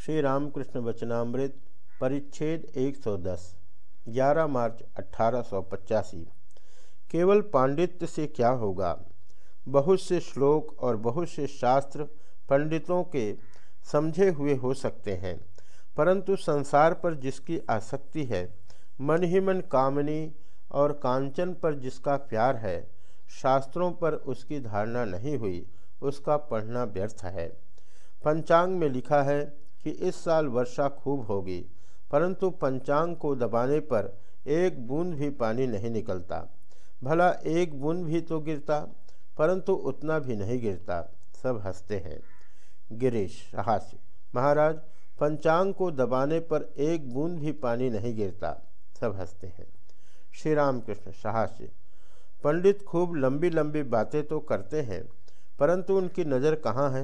श्री रामकृष्ण वचनामृत, परिच्छेद 110 11 मार्च अट्ठारह केवल पांडित्य से क्या होगा? बहुत से श्लोक और बहुत से शास्त्र पंडितों के समझे हुए हो सकते हैं, परंतु संसार पर जिसकी आसक्ति है, मन ही मन कामनी और कांचन पर जिसका प्यार है, शास्त्रों पर उसकी धारणा नहीं हुई, उसका पढ़ना व्यर्थ है। पंचांग में लिखा है कि इस साल वर्षा खूब होगी, परंतु पंचांग को दबाने पर एक बूंद भी पानी नहीं निकलता। भला एक बूंद भी तो गिरता, परंतु उतना भी नहीं गिरता। सब हँसते हैं। गिरीश हास्य, महाराज, पंचांग को दबाने पर एक बूंद भी पानी नहीं गिरता। सब हँसते हैं। श्री राम कृष्ण साहस्य, पंडित खूब लंबी लंबी बातें तो करते हैं, परंतु उनकी नज़र कहाँ है?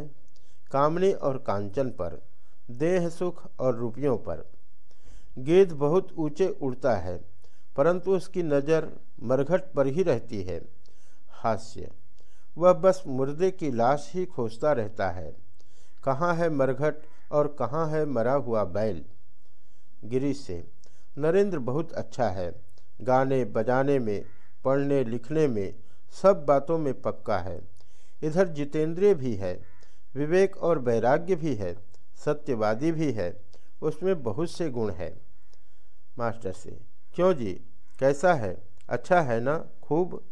कामनी और कांचन पर। देह सुख और रुपयों पर। गेंद बहुत ऊँचे उड़ता है, परंतु उसकी नज़र मरघट पर ही रहती है। हास्य, वह बस मुर्दे की लाश ही खोजता रहता है। कहाँ है मरघट और कहाँ है मरा हुआ बैल? गिरी से, नरेंद्र बहुत अच्छा है। गाने, बजाने में, पढ़ने, लिखने में सब बातों में पक्का है। इधर जितेंद्रिय भी है, विवेक और वैराग्य भी है। सत्यवादी भी है, उसमें बहुत से गुण है। मास्टर से, क्यों जी? कैसा है? अच्छा है ना? खूब।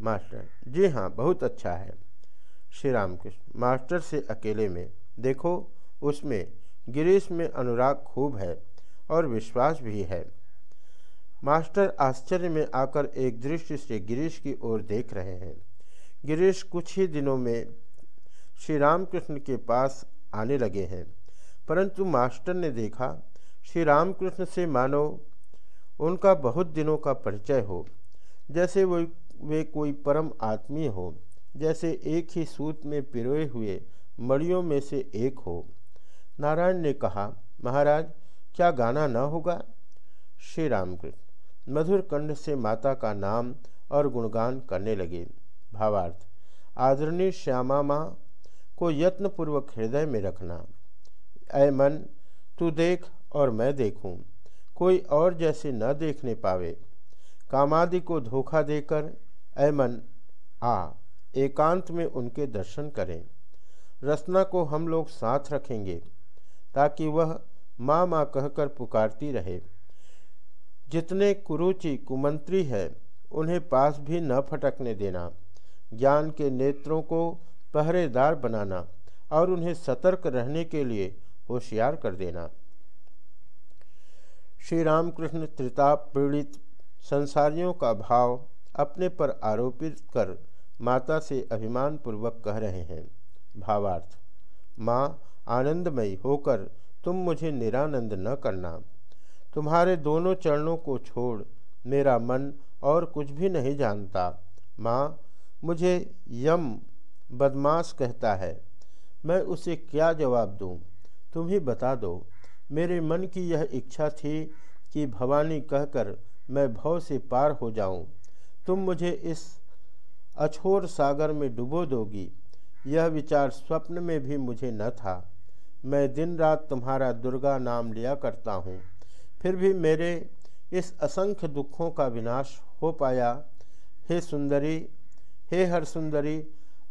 मास्टर, जी हाँ बहुत अच्छा है। श्री राम कृष्ण मास्टर से अकेले में, देखो, उसमें, गिरीश में अनुराग खूब है और विश्वास भी है। मास्टर आश्चर्य में आकर एक दृष्टि से गिरीश की ओर देख रहे हैं। गिरीश कुछ ही दिनों में श्री रामकृष्ण के पास आने लगे हैं। परंतु मास्टर ने देखा, श्री रामकृष्ण से मानो, उनका बहुत दिनों का परिचय हो। जैसे वो, वे कोई परम आत्मीय हो, जैसे एक ही सूत में पिरोए हुए मड़ियों में से एक हो। नारायण ने कहा, महाराज, क्या गाना न होगा? श्री रामकृष्ण, मधुर कंठ से माता का नाम और गुणगान करने लगे। भावार्थ, आदरणीय श्यामा माँ को यत्नपूर्वक हृदय में रखना। ऐ मन, तू देख और मैं देखूँ। कोई और जैसे न देखने पावे। कामादि को धोखा देकर, ऐ मन, आ, एकांत में उनके दर्शन करें। रसना को हम लोग साथ रखेंगे, ताकि वह माँ माँ कहकर पुकारती रहे। जितने कुरुचि कुमंत्री है, उन्हें पास भी न फटकने देना। ज्ञान के नेत्रों को पहरेदार बनाना और उन्हें सतर्क रहने के लिए होशियार कर देना। श्री रामकृष्ण त्रिताप पीड़ित संसारियों का भाव अपने पर आरोपित कर माता से अभिमान पूर्वक कह रहे हैं। भावार्थ, माँ, आनंदमयी होकर तुम मुझे निरानंद न करना। तुम्हारे दोनों चरणों को छोड़ मेरा मन और कुछ भी नहीं जानता। माँ, मुझे यम बदमाश कहता है, मैं उसे क्या जवाब दूँ? तुम ही बता दो। मेरे मन की यह इच्छा थी कि भवानी कहकर मैं भव से पार हो जाऊँ। तुम मुझे इस अछोर सागर में डुबो दोगी। यह विचार स्वप्न में भी मुझे न था। मैं दिन रात तुम्हारा दुर्गा नाम लिया करता हूँ। फिर भी मेरे इस असंख्य दुखों का विनाश हो पाया। हे सुंदरी, हे हर सुंदरी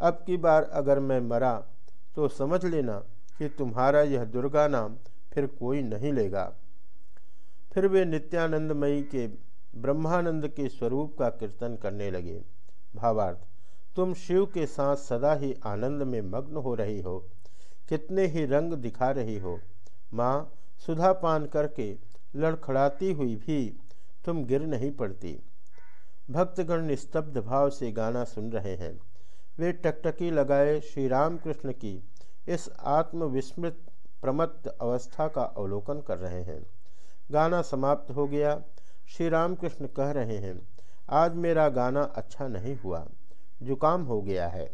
अब की बार अगर मैं मरा तो समझ लेना कि तुम्हारा यह दुर्गा नाम फिर कोई नहीं लेगा। फिर वे नित्यानंदमयी के, ब्रह्मानंद के स्वरूप का कीर्तन करने लगे। भावार्थ, तुम शिव के साथ सदा ही आनंद में मग्न हो रही हो, कितने ही रंग दिखा रही हो। माँ, सुधा पान करके लड़खड़ाती हुई भी तुम गिर नहीं पड़ती। भक्तगण निस्तब्ध भाव से गाना सुन रहे हैं। वे टकटकी लगाए श्री राम कृष्ण की इस आत्मविस्मृत प्रमत्त अवस्था का अवलोकन कर रहे हैं। गाना समाप्त हो गया। श्री राम कृष्ण कह रहे हैं, आज मेरा गाना अच्छा नहीं हुआ, जुकाम हो गया है।